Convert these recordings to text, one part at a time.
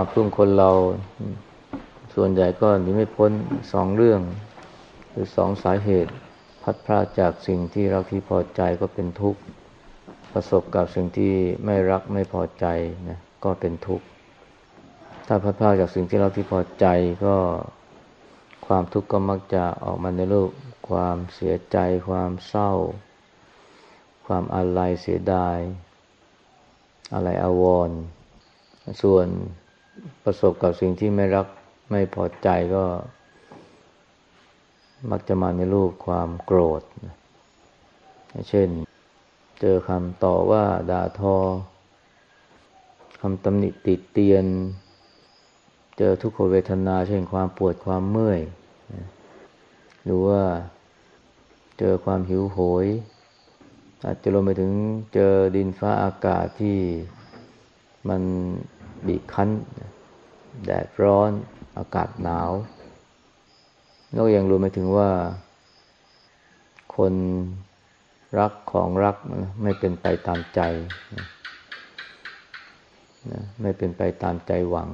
ความทุกข์คนเราส่วนใหญ่ก็หนีไม่พ้นสองเรื่อง หรือสองสาเหตุ พัดพลาดจากสิ่งที่เราที่พอใจก็เป็นทุกข์ประสบกับสิ่งที่ไม่รักไม่พอใจนะก็เป็นทุกข์ถ้าพัดพลาดจากสิ่งที่เราที่พอใจก็ความทุกข์ก็มักจะออกมาในรูปความเสียใจ ความเศร้า ความอาลัยเสียดาย อะไรอาวร ส่วน ประสบกับสิ่งที่ไม่รักไม่พอใจก็ มักจะมาในรูปความโกรธ เช่น เจอคำต่อว่าด่าทอคำตำหนิติดเตียน เจอทุกขเวทนา เช่นความปวดความเมื่อย หรือว่าเจอความหิวโหย อาจจะลงไปถึงเจอดินฟ้าอากาศที่มันบีบคั้น แดดร้อน อากาศหนาวนอกยังรู้ไปถึงว่า คนรักของรักไม่เป็นไปตามใจนะไม่เป็นไปตามใจหวัง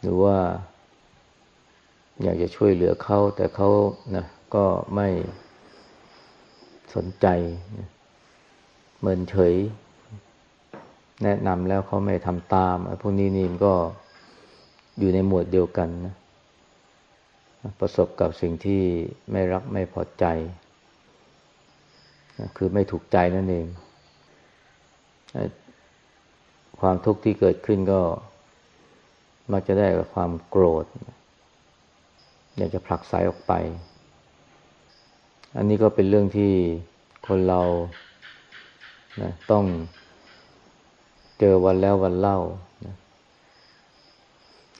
หรือว่า อยากจะช่วยเหลือเขาแต่เขานะก็ไม่สนใจเหมือนเฉย แนะนำแล้วเขาไม่ทำตามพวกนี้นี่ก็อยู่ในหมวดเดียวกันนะประสบกับสิ่งที่ไม่รักไม่พอใจ คือไม่ถูกใจนั่นเอง ความทุกข์ที่เกิดขึ้นก็มักจะได้กับความโกรธ อยากจะผลักไสออกไป อันนี้ก็เป็นเรื่องที่คนเรานะต้อง จอวันแล้ววันเล่านะ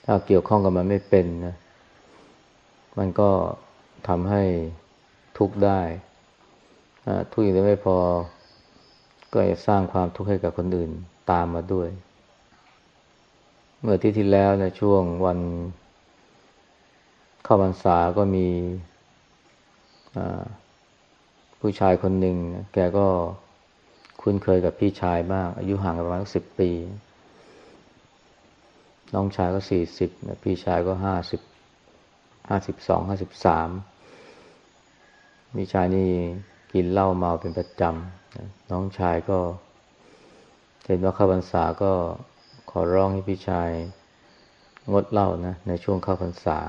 ถ้าเกี่ยวข้องกับมันไม่เป็นนะ มันก็ทำให้ทุกข์ได้ทุกข์อย่างเดียวไม่พอ ก็จะสร้างความทุกข์ให้กับคนอื่นตามมาด้วย เมื่อที่ที่แล้วในช่วงวันเข้าพรรษาก็มีผู้ชายคนหนึ่งแกก็ คุ้นเคยกับพี่ชายมาก อายุห่างกันประมาณสิบปี น้องชายก็สี่สิบพี่ชายก็ห้าสิบห้าสิบสองห้าสิบสามพี่ชายนี่กินเหล้าเมาเป็นประจำน้องชายก็เห็นว่าข้าพรรษาก็ขอร้องให้พี่ชายงดเหล้านะในช่วงเข้าพรรษา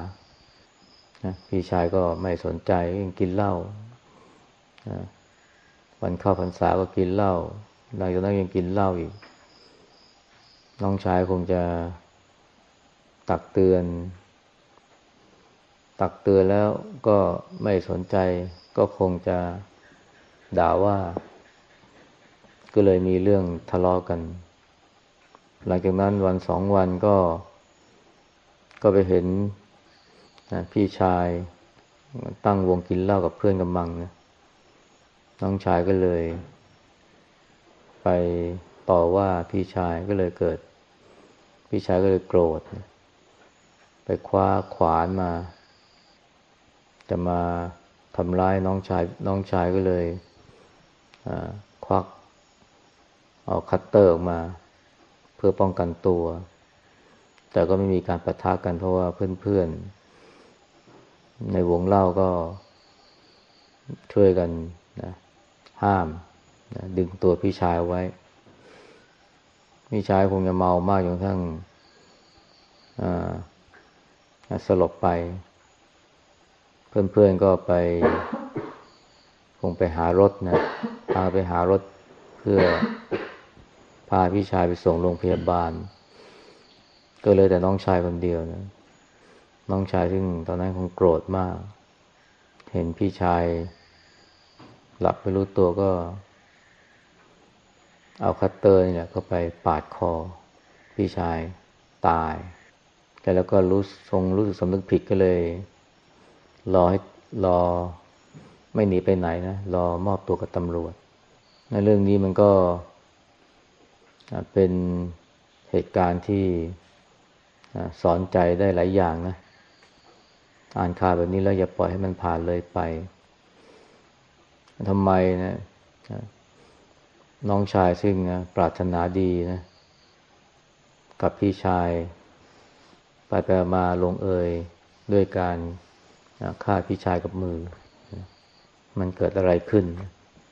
นะพี่ชายก็ไม่สนใจยังกินเหล้านะ วันเข้าพรรษาก็กินเหล้าหลังจากนั้นยังกินเหล้าอีก น้องชายคงจะตักเตือน ตักเตือนแล้วก็ไม่สนใจ ก็คงจะด่าว่า ก็เลยมีเรื่องทะเลาะกัน หลังจากนั้นวันสองวันก็ ก็ไปเห็นนะพี่ชายตั้งวงกินเหล้ากับเพื่อนกำมังนะ น้องชายก็เลย ไปต่อว่าพี่ชายก็เลยเกิด พี่ชายก็เลยโกรธ ไปคว้าขวานมา จะมาทำร้ายน้องชาย น้องชายก็เลยควักเอาคัตเตอร์ออกมา เพื่อป้องกันตัว แต่ก็ไม่มีการปะทะกันเพราะว่าเพื่อนๆ ในวงเหล้าก็ช่วยกันนะ ห้ามนะดึงตัวพี่ชายไว้ พี่ชายคงจะเมามากจนทั้งสลบไป เพื่อนๆก็ไป คงไปหารถนะพาไปหารถเพื่อพาพี่ชายไปส่งโรงพยาบาล ก็เลยแต่น้องชายคนเดียวนะน้องชายซึ่งตอนนั้นคงโกรธมาก เห็นพี่ชาย หลับไม่รู้ตัวก็ เอาคัตเตอร์เนี่ยก็ไปปาดคอ พี่ชายตาย แต่แล้วก็รู้ทรงรู้สึกสำนึกผิดก็เลย รอให้รอไม่หนีไปไหนนะ รอมอบตัวกับตำรวจ ในเรื่องนี้มันก็เป็นเหตุการณ์ที่สอนใจได้หลายอย่างนะ อ่านข่าวแบบนี้แล้วอย่าปล่อยให้มันผ่านเลยไป ทำไมนะน้องชายซึ่งนะปรารถนาดีนะ กับพี่ชาย ไปไปมาลงเอยด้วยการฆ่าพี่ชายกับมือ มันเกิดอะไรขึ้น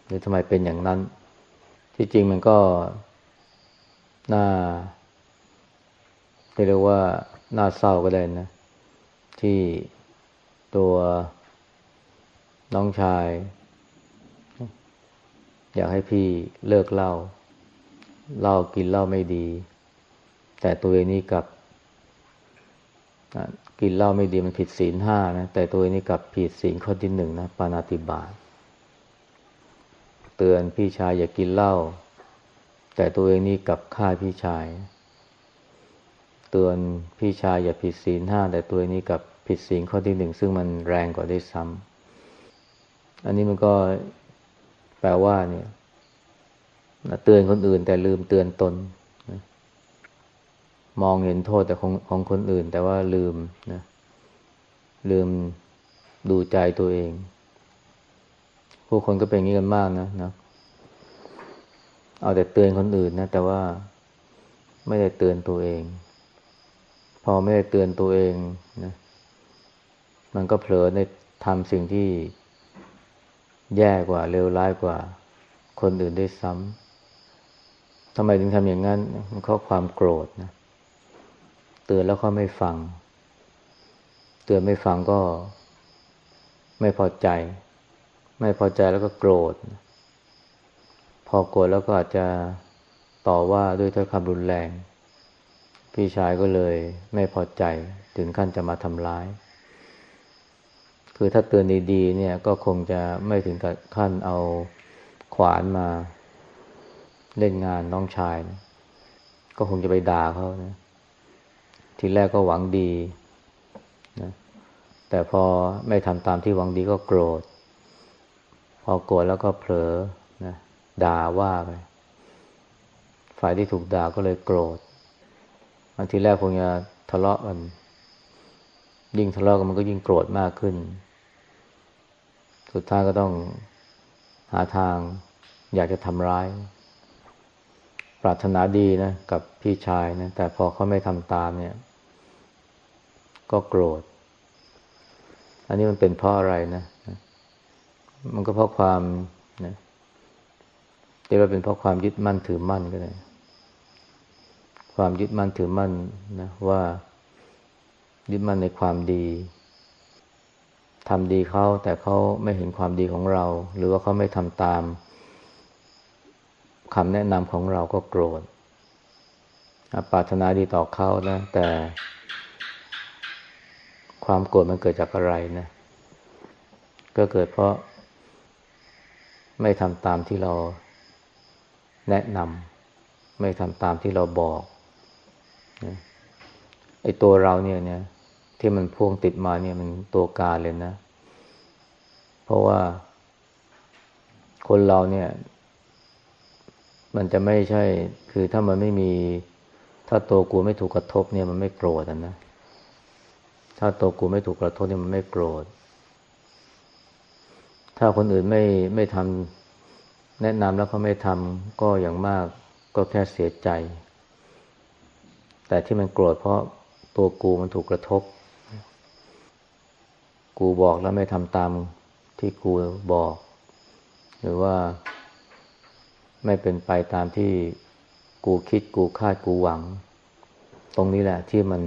หรือทำไมเป็นอย่างนั้น ที่จริงมันก็น่าเรียกว่าน่าเศร้าก็ได้นะ ที่ตัวน้องชาย อยากให้พี่เลิกเล่าเหล้ากินเหล้าไม่ดี แต่ตัวเองนี่กับกินเหล้าไม่ดีมันผิดศีลห้านะแต่ตัวเองนี่กับผิดศีลข้อที่หนึ่งนะปานาติบาตเตือนพี่ชายอย่ากกินเหล้าแต่ตัวเองนี่กับฆ่าพี่ชาย เตือนพี่ชายอย่าผิดศีลห้าแต่ตัวเองนี่กับผิดศีลข้อที่หนึ่งซึ่งมันแรงกว่าได้ซ้ำอันนี้มันก็ แปลว่าเนี่ยเตือนคนอื่น แต่ลืมเตือนตนนะมองเห็นโทษแต่ของของคนอื่น แต่ว่าลืมนะ ลืมดูใจตัวเอง ผู้คนก็เป็นอย่างนี้กันมากนะนะ เอาแต่เตือนคนอื่นนะ แต่ว่าไม่ได้เตือนตัวเอง พอไม่ได้เตือนตัวเองนะ มันก็เผลอในทำสิ่งที่ แย่กว่าเลวร้ายกว่า คนอื่นได้ซ้ำทำไมถึงทำอย่างนั้นมันเพราความโกรธนะ เตือนแล้วเขาไม่ฟัง เตือนไม่ฟังก็ไม่พอใจ ไม่พอใจแล้วก็โกรธ พอโกรธแล้วก็อาจจะต่อว่าด้วยถ้อยคำรุนแรง พี่ชายก็เลยไม่พอใจถึงขั้นจะมาทำร้าย คือถ้าเตือนดีๆเนี่ยก็คงจะไม่ถึงกับขั้นเอาขวานมาเล่นงานน้องชายนะก็คงจะไปด่าเขานะ ทีแรกก็หวังดีนะแต่พอไม่ทำตามที่หวังดีก็โกรธ พอโกรธแล้วก็เผลอนะด่าว่าไป ฝ่ายที่ถูกด่าก็เลยโกรธบางทีแรกคงจะทะเลาะกัน ยิ่งทะเลาะกันมันก็ยิ่งโกรธมากขึ้น สุดท้ายก็ต้องหาทางอยากจะทำร้าย ปรารถนาดีนะกับพี่ชายนะแต่พอเขาไม่ทำตามเนี่ย ก็โกรธ อันนี้มันเป็นเพราะอะไรนะ มันก็เพราะความนะเรียกว่าเป็นเพราะความยึดมั่นถือมั่นก็ได้ความยึดมั่นถือมั่นนะว่ายึดมั่นในความดี ทำดีเขาแต่เขาไม่เห็นความดีของเรา หรือว่าเขาไม่ทำตามคำแนะนำของเราก็โกรธปรารถนาดีต่อเขานะแต่ความโกรธมันเกิดจากอะไรนะ ก็เกิดเพราะ ไม่ทำตามที่เราแนะนำไม่ทำตามที่เราบอกไอ้ตัวเราเนี่ยเนี่ย ที่มันพ่วงติดมาเนี่ยมันตัวการเลยนะ เพราะว่า คนเราเนี่ย มันจะไม่ใช่ คือถ้ามันไม่มี ถ้าตัวกูไม่ถูกกระทบ เนี่ยมันไม่โกรธนะ ถ้าตัวกูไม่ถูกกระทบเนี่ยมันไม่โกรธ ถ้าคนอื่นไม่ไม่ทำแนะนำแล้วเขาไม่ทำก็อย่างมากก็แค่เสียใจ แต่ที่มันโกรธเพราะตัวกูมันถูกกระทบ กูบอกแล้วไม่ทำตามที่กูบอก หรือว่าไม่เป็นไปตามที่กูคิดกูคาดกูหวัง ตรงนี้แหละที่มัน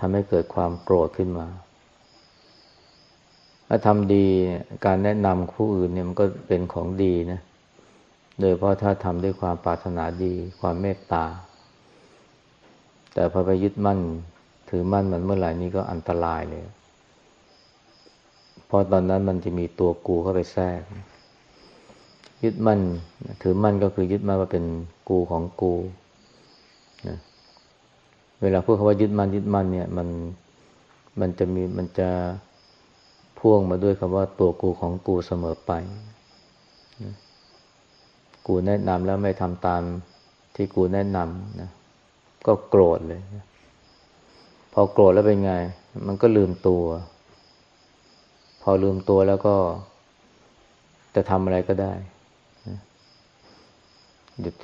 ทำให้เกิดความโกรธขึ้นมาถ้าทำดีการแนะนำผู้อื่นเนี่ยมันก็เป็นของดีนะ โดยเพราะถ้าทำด้วยความปรารถนาดี ความเมตตา แต่พอไปยึดมั่นถือมั่นมันเมื่อไหร่นี้ก็อันตรายเลย ราะตอนนั้นมันจะมีตัวกูเข้าไปแทรก ยึดมั่นถือมั่นก็คือยึดมั่นว่าเป็นกูของกูนะเวลาพูดคำว่ายึดมั่นยึดมั่นเนี่ย มันมันจะมีมันจะพ่วงมาด้วยคำว่าตัวกูของกูเสมอไปกูแนะนำแล้วไม่ทำตามที่กูแนะนำนะก็โกรธเลยนะพอโกรธแล้วเป็นไง มันก็ลืมตัว พอลืมตัวแล้วก็จะทำอะไรก็ได้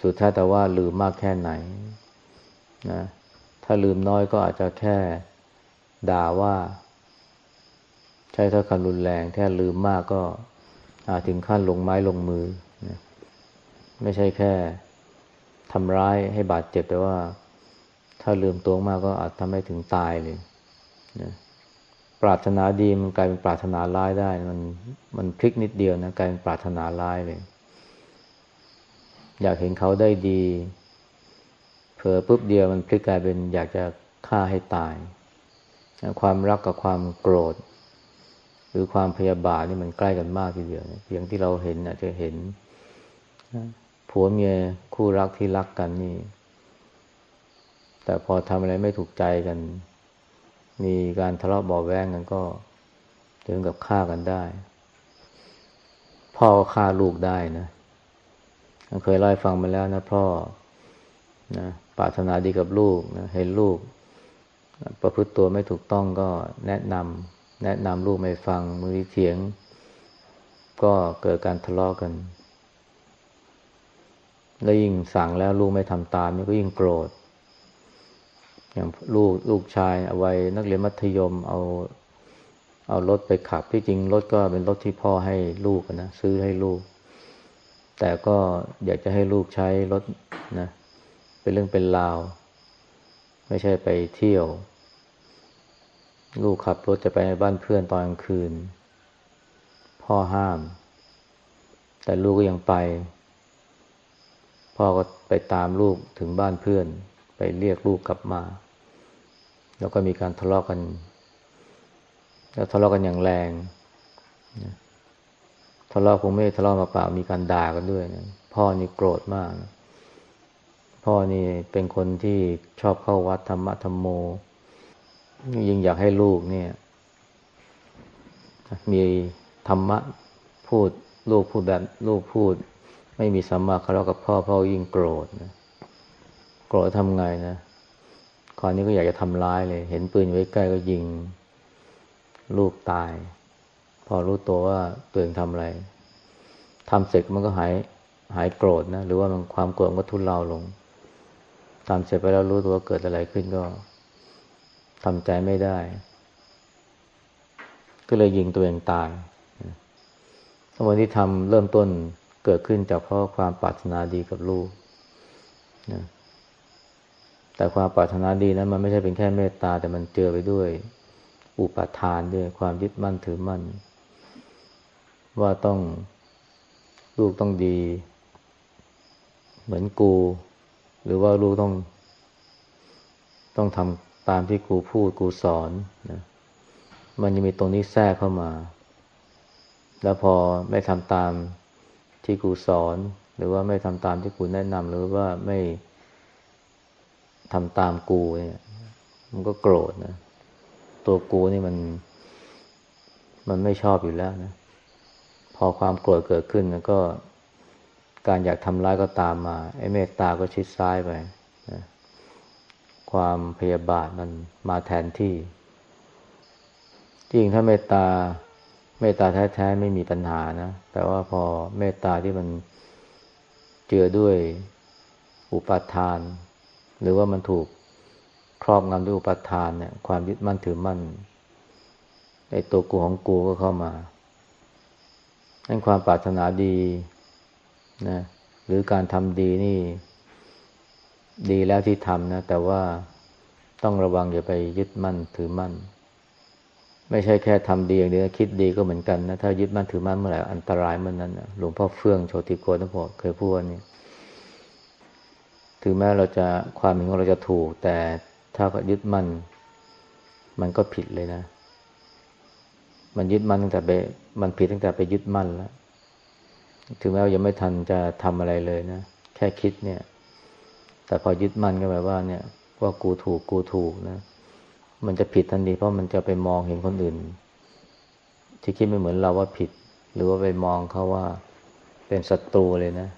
สุดท้ายแต่ว่าลืมมากแค่ไหนนะถ้าลืมน้อยก็อาจจะแค่ด่าว่า ใช้ถ้อยคำรุนแรงแค่ลืมมากก็อาจถึงขั้นลงไม้ลงมือนะไม่ใช่แค่ทำร้ายให้บาดเจ็บแต่ว่า ถ้าลืมตัวมากก็อาจทำให้ถึงตายเลยนะ ปรารถนาดีมันกลายเป็นปรารถนาร้ายได้ มันมันพลิกนิดเดียวนะกลายเป็นปรารถนาร้ายเลย อยากเห็นเขาได้ดีเผลอปุ๊บเดียวมันพลิกกลายเป็นอยากจะฆ่าให้ตาย ความรักกับความโกรธ หรือความพยาบาทนี่มันใกล้กันมากทีเดียวอย่างที่เราเห็นอาจจะเห็นผัวเมียคู่รักที่รักกันนี่ แต่พอทำอะไรไม่ถูกใจกัน มีการทะเลาะเบาแวงกันก็ถึงกับฆ่ากันได้ พ่อฆ่าลูกได้นะเคยเล่าให้ฟังมาแล้วนะพ่อนะปรารถนาดีกับลูกนะเห็นลูก ประพฤติตัวไม่ถูกต้องก็แนะนำแนะนำลูกไม่ฟังมือเถียง ก็เกิดการทะเลาะกกันแล้วยิ่งสั่งแล้วลูกไม่ทำตามนี่ก็ยิ่งโกรธ อย่างลูกลูกชายเอาไว้นักเรียนมัธยมเอา เอารถไปขับที่จริงรถก็เป็นรถที่พ่อให้ลูกนะซื้อให้ลูก แต่ก็อยากจะให้ลูกใช้รถนะเป็นเรื่องเป็นราว ไม่ใช่ไปเที่ยว ลูกขับรถจะไปบ้านเพื่อนตอนกลางคืน พ่อห้าม แต่ลูกก็ยังไป พ่อก็ไปตามลูกถึงบ้านเพื่อน ไปเรียกลูกกลับมา แล้วก็มีการทะเลาะกกัน แล้วทะเลาะกันอย่างแรงทะเลาะคงไม่ทะเลาะมาเปล่ามีการด่ากันด้วยนะพ่อนี่โกรธมากนะพ่อนี่เป็นคนที่ชอบเข้าวัดธรรมะธรรมโม ยิ่งอยากให้ลูกเนี่ย มีธรรมะพูดลูกพูดแบบลูกพูด ไม่มีสัมมาคารวะกับพ่อพ่อยิ่งโกรธนะ โกรธทำไงนะคราวนี้ก็อยากจะทำร้ายเลย เห็นปืนไว้ใกล้ก็ยิง ลูกตาย พอรู้ตัวว่าตัวเองทำอะไรทำเสร็จมันก็หายหายโกรธนะ หรือว่ามันความโกรธก็ทุเลาลงทำเสร็จไปแล้วรู้ตัวเกิดอะไรขึ้นก็ทำใจไม่ได้ ก็เลยยิงตัวเองตายสมัยที่ทำเริ่มต้นเกิดขึ้นจากเพราะความปรารถนาดีกับลูกนะ แต่ความปรารถนาดีนั้นมันไม่ใช่เป็นแค่เมตตา แต่มันเจอไปด้วย อุปทานด้วยความยึดมั่นถือมั่น ว่าต้องลูกต้องดี เหมือนกู หรือว่าลูกต้อง ต้องทำตามที่ครูพูดครูสอนนะมันจะมีตรงนี้แทรกเข้ามา แล้วพอไม่ทำตามที่ครูสอน หรือว่าไม่ทำตามที่ครูแนะนำหรือว่าไม่ ทำตามกูเนี่ยมันก็โกรธนะ ตัวกูนี่มัน มันไม่ชอบอยู่แล้วนะ พอความโกรธเกิดขึ้นก็ การอยากทำร้ายก็ตามมา ไอ้เมตตาก็ชิดซ้ายไปนะความพยาบาทมันมาแทนที่ จริงถ้าเมตตาเมตตาแท้ๆไม่มีปัญหานะ แต่ว่าพอเมตตาที่มันเจือด้วยอุปาทาน หรือว่ามันถูกครอบงำด้วยอุปทานเนี่ย ความยึดมั่นถือมั่นไอ้ตัวกูของกูก็เข้ามานั่นความปรารถนาดีนะหรือการทำดีนี่ ดีแล้วที่ทำนะ แต่ว่าต้องระวังอย่าไปยึดมั่นถือมั่น ไม่ใช่แค่ทำดีอย่างเดียวคิดดีก็เหมือนกันนะ ถ้ายึดมั่นถือมั่นเมื่อไหร่อันตรายเมื่อนนั้นหลวงพ่อเฟื่องโชติโกนพอเคยพูดว่านี่ ถึงแม้เราจะความเห็นของเราจะถูก แต่ถ้ายึดมั่นมันก็ผิดเลยนะ มันยึดมั่นตั้งแต่ไปมันผิดตั้งแต่ไปยึดมั่นแล้ว ถึงแม้ว่ายังไม่ทันจะทำอะไรเลยนะ แค่คิดเนี่ย แต่พอยึดมั่นก็แบบว่าเนี่ยว่ากูถูกกูถูกนะ มันจะผิดทันทีเพราะมันจะไปมองเห็นคนอื่น ที่คิดไม่เหมือนเราว่าผิด หรือว่าไปมองเขาว่าเป็นศัตรูเลยนะ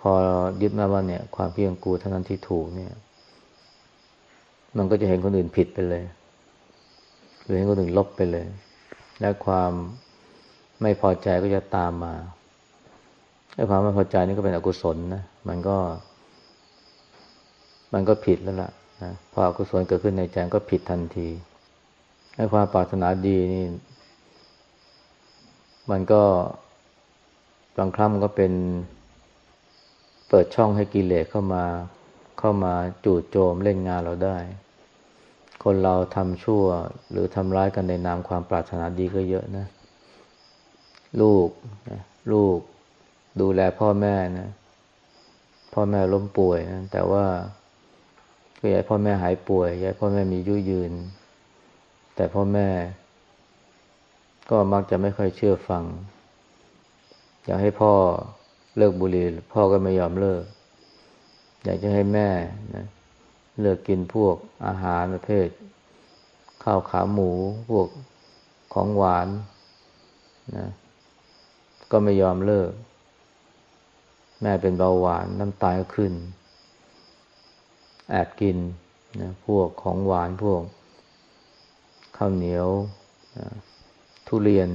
พอยึดมาว่าเนี่ย ความเพียงกูเท่านั้นที่ถูกเนี่ย มันก็จะเห็นคนอื่นผิดไปเลย หรือเห็นคนอื่นลบไปเลย และความไม่พอใจก็จะตามมาไอ้ความไม่พอใจนี่ก็เป็นอกุศลนะ มันก็ มันก็ผิดแล้วล่ะนะพออกุศลเกิดขึ้นในใจก็ผิดทันทีให้ความปรารถนาดีนี่ มันก็บางครั้งมันก็เป็น เปิดช่องให้กิเลสเข้ามาเข้ามาจู่โจมเล่นงานเราได้ คนเราทำชั่วหรือทำร้ายกันในนามความปรารถนาดีก็เยอะนะ ลูกลูกดูแลพ่อแม่นะ พ่อแม่ล้มป่วยนะแต่ว่าก็อยากพ่อแม่หายป่วยอยากพ่อแม่มียุยืน แต่พ่อแม่ ก็มักจะไม่ค่อยเชื่อฟัง อยากให้พ่อ เลิกบุหรี่พ่อก็ไม่ยอมเลิก อยากจะให้แม่นะเลิกกินพวกอาหารประเภท ข้าวขาหมูพวกของหวานนะก็ไม่ยอมเลิก แม่เป็นเบาหวานน้ำตาลก็ขึ้น แอบกินนะพวกของหวานพวก ข้าวเหนียวนะทุเรียน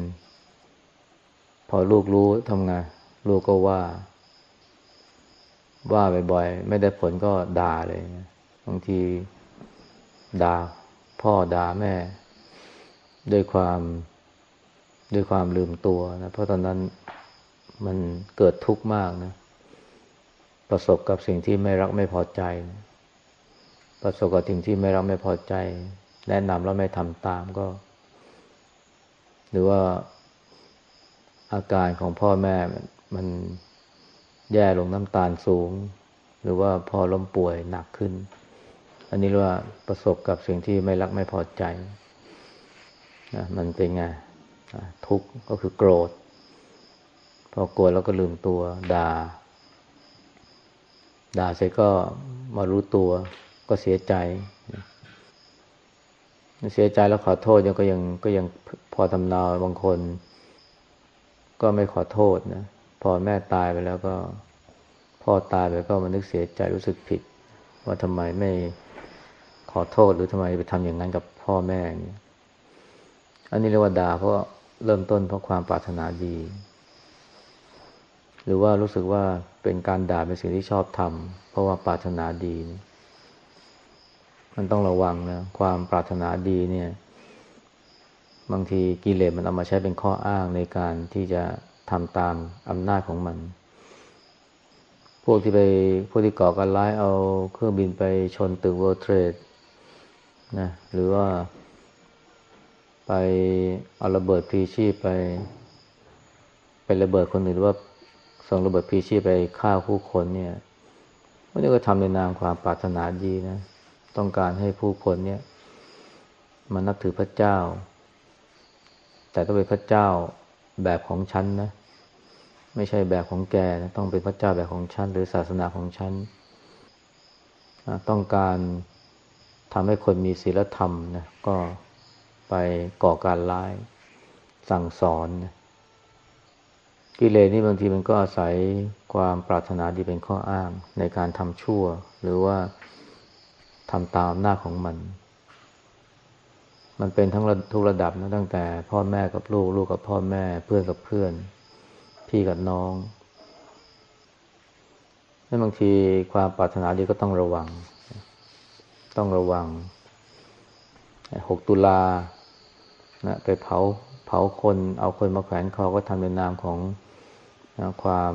พอลูกรู้ทำไง ลูกก็ว่า ว่าบ่อยๆ ไม่ได้ผลก็ด่าเลยนะบางทีด่าพ่อด่าแม่ ด้วยความด้วยความลืมตัวนะ เพราะตอนนั้นมันเกิดทุกข์มากนะ ประสบกับสิ่งที่ไม่รักไม่พอใจ ประสบกับสิ่งที่ไม่รักไม่พอใจ แนะนำแล้วไม่ทำตามก็ หรือว่าอาการของพ่อแม่ มันแย่ลงน้ำตาลสูง หรือว่าพอล้มป่วยหนักขึ้น อันนี้เรียกว่าประสบกับสิ่งที่ไม่รักไม่พอใจนะมันเป็นไงทุกข์ก็คือโกรธ พอโกรธแล้วก็ลืมตัวด่า ด่าเสร็จก็มารู้ตัวก็เสียใจ เสียใจแล้วขอโทษยังก็ยังก็ยังพอทำนาบางคน ก็ไม่ขอโทษนะ พอแม่ตายไปแล้วก็พ่อตายไปก็มานึกเสียใจรู้สึกผิด ว่าทำไมไม่ขอโทษหรือทำไมไปทำอย่างนั้นกับพ่อแม่เนี่ยอันนี้เรียกว่าด่าเพราะเริ่มต้นเพราะความปรารถนาดี หรือว่ารู้สึกว่าเป็นการด่าเป็นสิ่งที่ชอบทำเพราะว่าปรารถนาดี มันต้องระวังนะความปรารถนาดีเนี่ย บางทีกิเลสมันเอามาใช้เป็นข้ออ้างในการที่จะ ทำตามอำนาจของมัน พวกที่ไปพวกที่ก่อการร้ายเอาเครื่องบินไปชนตึก World Trade นะหรือว่า ไปเอาระเบิดพีชีพไป ไประเบิดคนอื่นหรือว่าส่งระเบิดพีชีพไปฆ่าผู้คนเนี่ยวันนี้ก็ทำในนามความปรารถนาดีนะ ต้องการให้ผู้คนเนี่ยมานับถือพระเจ้า แต่ต้องเป็นพระเจ้า แบบของฉันนะ ไม่ใช่แบบของแกนะต้องเป็นพระเจ้าแบบของฉัน หรือศาสนาของฉันต้องการทำให้คนมีศีลธรรมนะก็ไปก่อการร้ายสั่งสอนนะกิเลสนี่บางทีมันก็อาศัยความปรารถนาดีเป็นข้ออ้างในการทำชั่ว หรือว่าทำตามหน้าของมัน มันเป็นทั้งทุกระดับนะตั้งแต่พ่อแม่กับลูก ลูกกับพ่อแม่เพื่อนกับเพื่อน พี่กับน้องนั่นบางทีความปรารถนาดีก็ต้องระวัง ต้องระวังหกตุลานะไปเผาเผาคนเอาคนมาแขวนคอก็ทำในนามของนะความ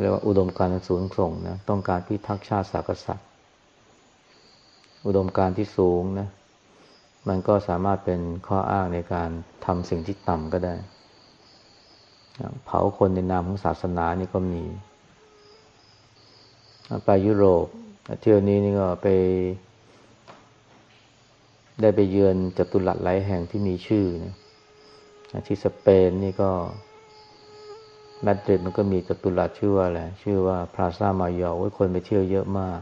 เรียกว่าอุดมการณ์สูงส่งนะต้องการพิทักษ์ชาติศาสตร์อุดมการณ์ที่สูงนะ มันก็สามารถเป็นข้ออ้างในการทำสิ่งที่ต่ำก็ได้ เผาคนในนามของศาสนานี่ก็มี ไปยุโรปเที่ยวนี้นี่ก็ไป ได้ไปเยือนจตุรัสหลายแห่งที่มีชื่อนะที่สเปนนี่ก็มาดริดมันก็มีจตุรัสชื่อว่าอะไรชื่อว่าพลาซ่ามายอไว้คนไปเที่ยวเยอะมาก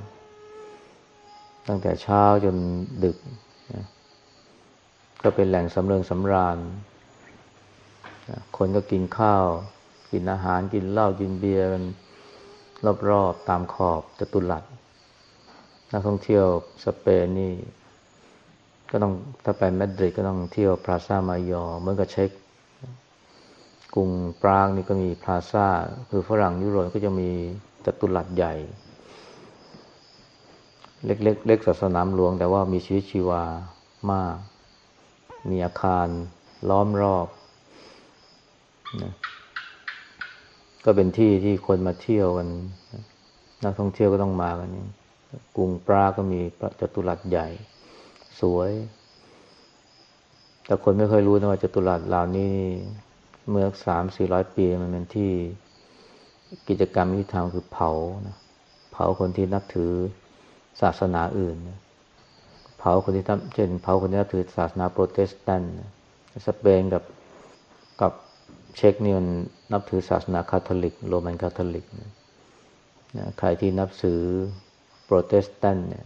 ตั้งแต่เช้าจนดึกนะ ก็เป็นแหล่งสำเริงสำราญ คนก็กินข้าว กินอาหารกินเหล้ากินเบียร์กันรอบๆตามขอบจตุรัสนักท่องเที่ยวสเปนนี่ ก็ต้องถ้าไปมาดริดก็ต้องเที่ยวพลาซ่ามายอเหมือนกับเช็คกรุงปรางนี่ก็มีพลาซ่า คือฝรั่งยุโรปก็จะมีจตุรัสใหญ่ เล็กๆเล็กศาสนามหลวง แต่ว่ามีชีวิตชีวามาก มีอาคารล้อมรอบนะก็เป็นที่ที่คนมาเที่ยวกันนักท่องเที่ยวก็ต้องมากันนี่กรุงปราก็มีจตุรัสใหญ่ สวย แต่คนไม่เคยรู้นะว่าจตุรัสเหล่านี้เมื่อสามสี่ร้อยปีมันเป็นที่กิจกรรมที่ทำคือเผานะเผาคนที่นับถือศาสนาอื่นนะคนที่ทำเช่นเผาคนที่นับถือศาสนาโปรเตสแตนต์สเปนกับกับเช็กนี่มันนับถือศาสนาคาทอลิก โรมันคาทอลิกนะใครที่นับถือโปรเตสแตนต์เนี่ย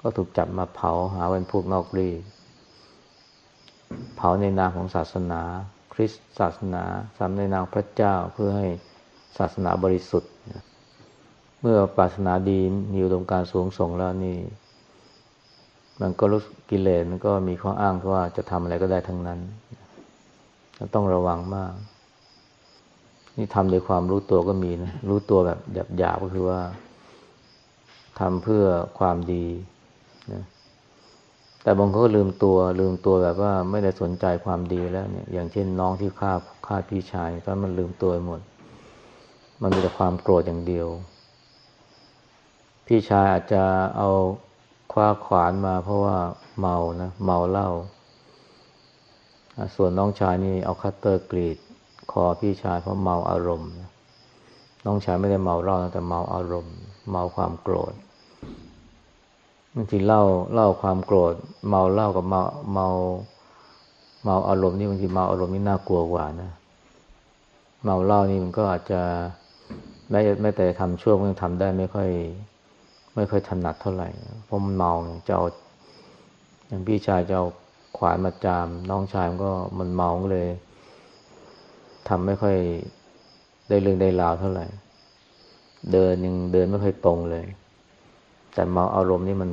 ก็ถูกจับมาเผาหาเป็นพวกนอกรีตเผาในนามของศาสนา คริสต์ศาสนาสามในนามพระเจ้าเพื่อให้ศาสนาบริสุทธิ์ เมื่อปรารถนาดีมีอุดมการสูงส่งแล้วนี่ มันก็รู้กิเลสมันก็มีข้ออ้างว่าจะทำอะไรก็ได้ทั้งนั้นต้องระวังมาก นี่ทำโดยความรู้ตัวก็มีนะ รู้ตัวแบบหยาบๆก็คือว่าทำเพื่อความดีนะแต่บางคนก็ลืมตัวลืมตัวแบบว่าไม่ได้สนใจความดีแล้วเนี่ย อย่างเช่นน้องที่ฆ่าฆ่าพี่ชายตอนมันลืมตัวหมด มันมีแต่ความโกรธอย่างเดียว พี่ชายอาจจะเอา คว้าขวานมาเพราะว่าเมานะเมาเหล้าส่วนน้องชายนี่เอาคัตเตอร์กรีด คอพี่ชายเพราะเมาอารมณ์ น้องชายไม่ได้เมาเหล้าแต่เมาอารมณ์ เมาความโกรธบางทีเล่าเล่าความโกรธ เมาเล่ากับเมาเมาเมาอารมณ์นี่บางทีเมาอารมณ์นี่น่ากลัวกว่านะ เมาเล่านี่มันก็อาจจะไม่ไม่แต่ทำช่วงมันทำได้ไม่ค่อย ไม่ค่อยถนัดเท่าไหร่เพราะมันเมาจะเอาอย่างพี่ชายจะเอาขวานมาจาม น้องชายมันก็มันเมาเลยทำไม่ค่อยได้เรื่องได้ราวเท่าไหร่ เดินยังเดินไม่ค่อยตรงเลย แต่เมาอารมณ์นี่มัน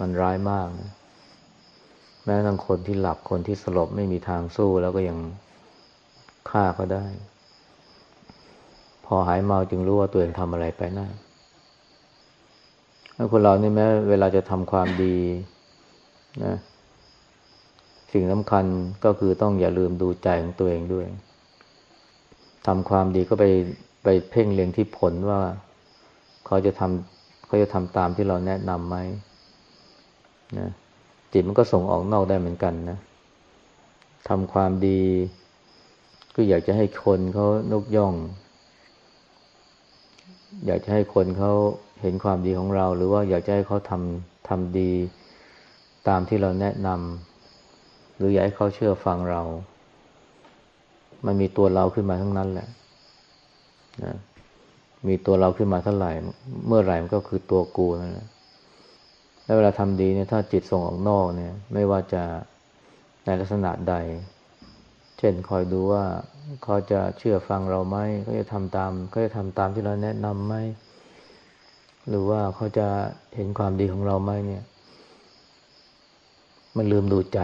มันร้ายมากนะแม้ทั้งคนที่หลับคนที่สลบไม่มีทางสู้แล้วก็ยังฆ่าเขาได้ พอหายเมาจึงรู้ว่าตัวเองทำอะไรไปนะถ้า คนเรานี่แม้เวลาจะทำความดีนะสิ่งสำคัญก็คือต้องอย่าลืมดูใจของตัวเองด้วยทำความดีก็ไปไปเพ่งเล็งที่ผลว่า เขาจะทำเขาจะทำตามที่เราแนะนำไหมนะจิตมันก็ส่งออกนอกได้เหมือนกันนะทำความดี ก็อยากจะให้คนเขานกย่อง อยากจะให้คนเขา เห็นความดีของเรา หรือว่าอยากจะให้เขาทำทำดีตามที่เราแนะนำหรืออยากให้เขาเชื่อฟังเรา มันมีตัวเราขึ้นมาทั้งนั้นแหละนะมีตัวเราขึ้นมาเท่าไหร่ เมื่อไหร่มันก็คือตัวกูนั่นแหละแล้วเวลาทำดีเนี่ยถ้าจิตส่งออกนอกเนี่ย ไม่ว่าจะในลักษณะใด เช่นคอยดูว่าเขาจะเชื่อฟังเราไหมเขาจะทำตามเขาจะทำตามที่เราแนะนำไหม หรือว่าเขาจะเห็นความดีของเราไหมเนี่ย มันลืมดูใจ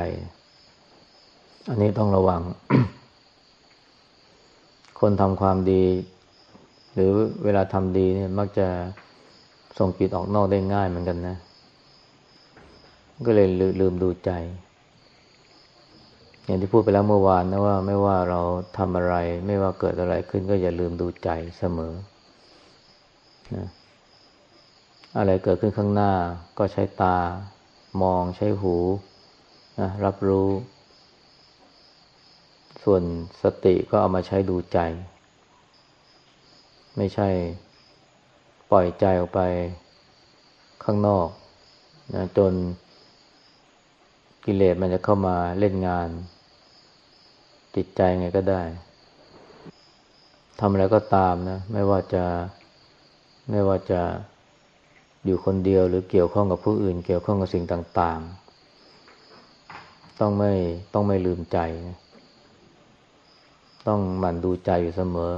อันนี้ต้องระวัง คนทำความดี หรือเวลาทำดีเนี่ย มักจะส่งจิตออกนอกได้ง่ายเหมือนกันนะ ก็เลยลืมดูใจ อย่างที่พูดไปแล้วเมื่อวานนะว่า ไม่ว่าเราทำอะไร ไม่ว่าเกิดอะไรขึ้นก็อย่าลืมดูใจเสมอนะ อะไรเกิดขึ้นข้างหน้า ก็ใช้ตา มองใช้หูนะรับรู้ ส่วนสติก็เอามาใช้ดูใจ ไม่ใช่ปล่อยใจออกไปข้างนอกนะจนกิเลสมันจะเข้ามาเล่นงาน จิตใจไงก็ได้ทำอะไรก็ตามนะ ไม่ว่าจะไม่ว่าจะ อยู่คนเดียวหรือเกี่ยวข้องกับผู้อื่น เกี่ยวข้องกับสิ่งต่างๆ ต้องไม่ต้องไม่ลืมใจนะต้องหมั่นดูใจอยู่เสมอ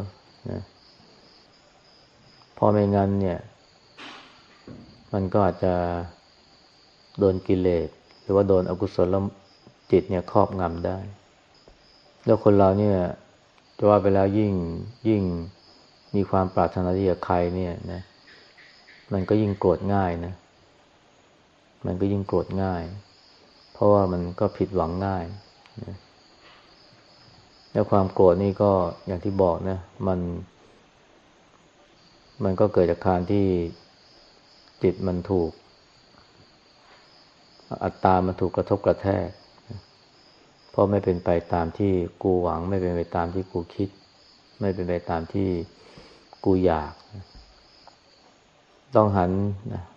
นะพอไม่งั้นเนี่ย มันก็อาจจะโดนกิเลสหรือว่าโดนอกุศลจิตเนี่ยครอบงำได้ แล้วคนเราเนี่ยจะว่าไปแล้วยิ่งยิ่งมีความปรารถนาที่จะใครเนี่ยนะ มันก็ยิ่งโกรธง่ายนะ มันก็ยิ่งโกรธง่าย เพราะว่ามันก็ผิดหวังง่ายนะแล้วความโกรธนี่ก็อย่างที่บอกนะ มัน มันก็เกิดจากการที่จิตมันถูก อัตตามันถูกกระทบกระแทก เพราะไม่เป็นไปตามที่กูหวัง ไม่เป็นไปตามที่กูคิด ไม่เป็นไปตามที่กูอยาก ต้องหัน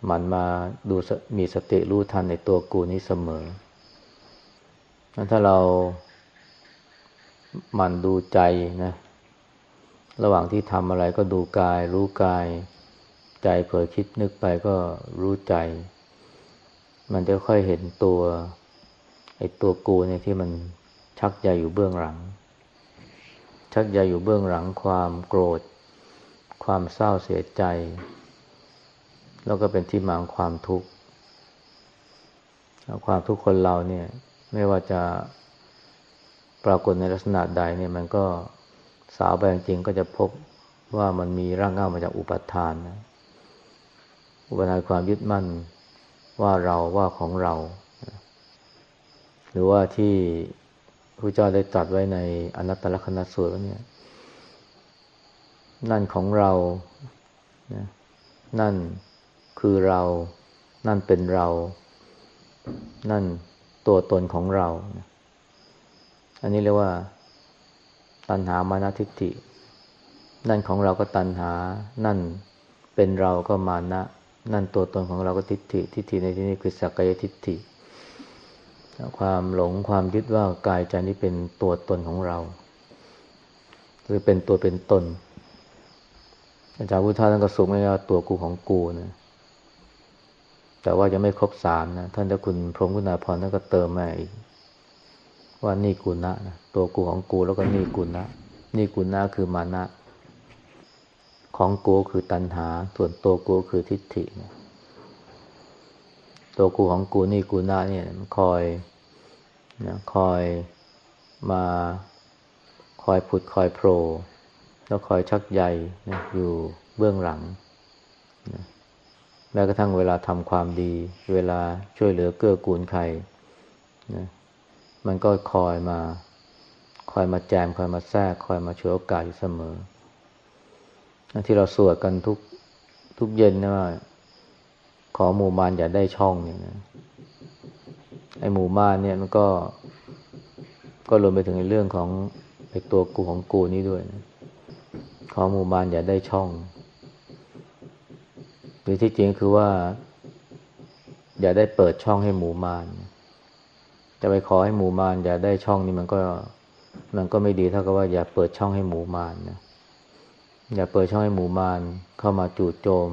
มันมาดูมีสติรู้ทันในตัวกูนี้เสมอถ้าเราหมันดูใจนะ ระหว่างที่ทำอะไรก็ดูกาย รู้กาย ใจเผลอคิดนึกไปก็รู้ใจ มันจะค่อยเห็นตัวไอ้ตัวกูเนี่ยที่มันชักใยอยู่เบื้องหลัง ชักใยอยู่เบื้องหลังความโกรธ ความเศร้าเสียใจ แล้วก็เป็นที่มาของความทุกข์ความทุกข์คนเราเนี่ย ไม่ว่าจะปรากฏในลักษณะใดเนี่ย มันก็สาวไปจริงก็จะพบว่ามันมีร่างเงามาจากอุปทานนะอุปทานความยึดมั่นว่าเราว่าของเรา หรือว่าที่พระเจ้าได้ตรัสไว้ในอนัตตลกนัสูตรเนี่ย นั่นของเรานะนั่น คือเรา นั่นเป็นเรา นั่นตัวตนของเรา อันนี้เรียกว่า ตัณหามานาทิฏฐิ นั่นของเราก็ตัณหา นั่นเป็นเราก็มานะ นั่นตัวตนของเราก็ทิฏฐิ ทิฏฐิในที่นี้คือสักกายทิฏฐิ ความหลงความยึดว่ากายใจนี้เป็นตัวตนของเรา หรือเป็นตัวเป็นตนอาจารย์พุทธาท่านก็สุไม่ว่าตัวกูของกูนะ แต่ว่าจะไม่ครบสามนะ ท่านเจ้าคุณพรหมกุณาพรท่านก็เติมมาอีกว่านี่กุณะนะตัวกูของกูแล้วก็นี่กุณะนี่กุณะคือมานะ ของกูคือตัณหา ส่วนตัวกูคือทิฏฐินะตัวกูของกูนี่กุณะเนี่ยมันคอยนะคอยมาคอยผุดคอยโผล่แล้วคอยชักใยนะอยู่เบื้องหลังนะ แม้กระทั่งเวลาทำความดี เวลาช่วยเหลือเกื้อกูลใครนะมันก็คอยมา คอยมาแจม คอยมาแทรก คอยมาช่วยโอกาสอยู่เสมอ ที่เราสวดกันทุกทุกเย็นนะว่า ขอหมู่มานอย่าได้ช่องเนี่ยนะไอหมู่มานเนี่ยมันก็ ก็รวมไปถึงในเรื่องของไอตัวกูของกูนี่ด้วยนะขอหมู่มานอย่าได้ช่อง หรือที่จริงคือว่า อย่าได้เปิดช่องให้หมู่มานจะไปขอให้หมู่มารอย่าได้ช่องนี้มันก็ มันก็ไม่ดีเท่ากับว่าอย่าเปิดช่องให้หมู่มารนะอย่าเปิดช่องให้หมู่มารเข้ามาจู่โจม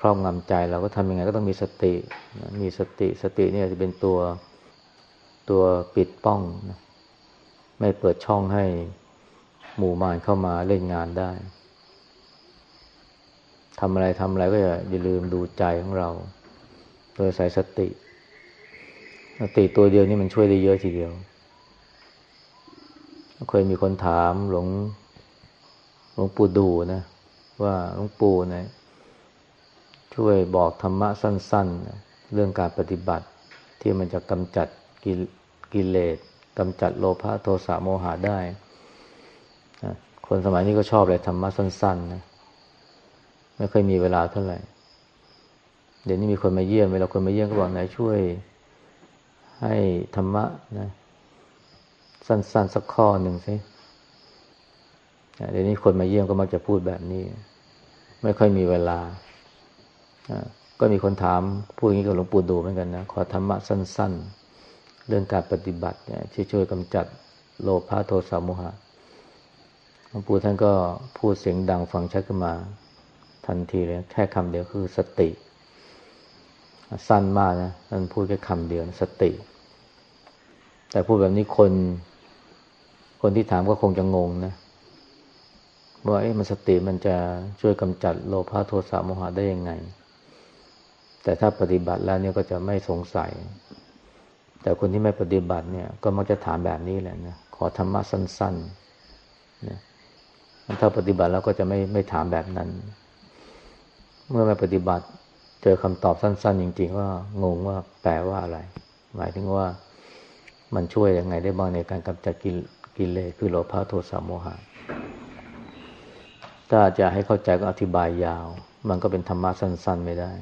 ครอบงำใจเราก็ทำยังไงก็ต้องมีสติมีสติสติเนี่ยจะเป็นตัวตัวปิดป้องนะไม่เปิดช่องให้หมู่มารเข้ามาเล่นงานได้ ทำอะไรทำอะไรก็อย่าอย่าลืมดูใจของเรา โดยใส่สติ สติตัวเดียวนี่มันช่วยได้เยอะทีเดียว เคยมีคนถามหลวงหลวงปู่ดูนะ ว่าหลวงปู่นะช่วยบอกธรรมะสั้นๆเรื่องการปฏิบัติที่มันจะกำจัดกิเลสกำจัดโลภะโทสะโมหะได้ คนสมัยนี้ก็ชอบเลยธรรมะสั้นๆนะ ไม่เคยมีเวลาเท่าไหร่ เดี๋ยวนี้มีคนมาเยี่ยม เวลาคนมาเยี่ยมก็บอกไหนช่วย ให้ธรรมะนะ สั้นๆสักข้อหนึ่งสิเดี๋ยวนี้คนมาเยี่ยมก็มักจะพูดแบบนี้ ไม่ค่อยมีเวลา ก็มีคนถามพูดอย่างนี้กับหลวงปู่ดูเหมือนกันนะ ขอธรรมะสั้น ๆ เรื่องการปฏิบัติเนี่ยช่วยกำจัดโลภะโทสะโมหะหลวงปู่ท่านก็พูดเสียงดังฟังชัดขึ้นมา ทันทีเลย แค่คำเดียวคือสติ สั้นมากนะท่านพูดแค่คำเดียวสติ แต่พูดแบบนี้คน คนที่ถามก็คงจะงงนะว่าเอ๊ะมันสติมันจะช่วยกำจัดโลภะโทสะโมหะได้ยังไง แต่ถ้าปฏิบัติแล้วเนี่ยก็จะไม่สงสัย แต่คนที่ไม่ปฏิบัติเนี่ย ก็มักจะถามแบบนี้แหละนะขอธรรมะสั้นๆนะถ้าปฏิบัติแล้วก็จะไม่ไม่ถามแบบนั้น เมื่อมาปฏิบัติ เจอคำตอบสั้น ๆ จริง ๆ ว่างงว่าแปลว่าอะไร หมายถึงว่ามันช่วยยังไงได้บ้างในการกำจัดกิเลสคือโลภะโทสะโมหะถ้าจะให้เข้าใจก็อธิบายยาว มันก็เป็นธรรมะสั้น ๆ ไม่ได้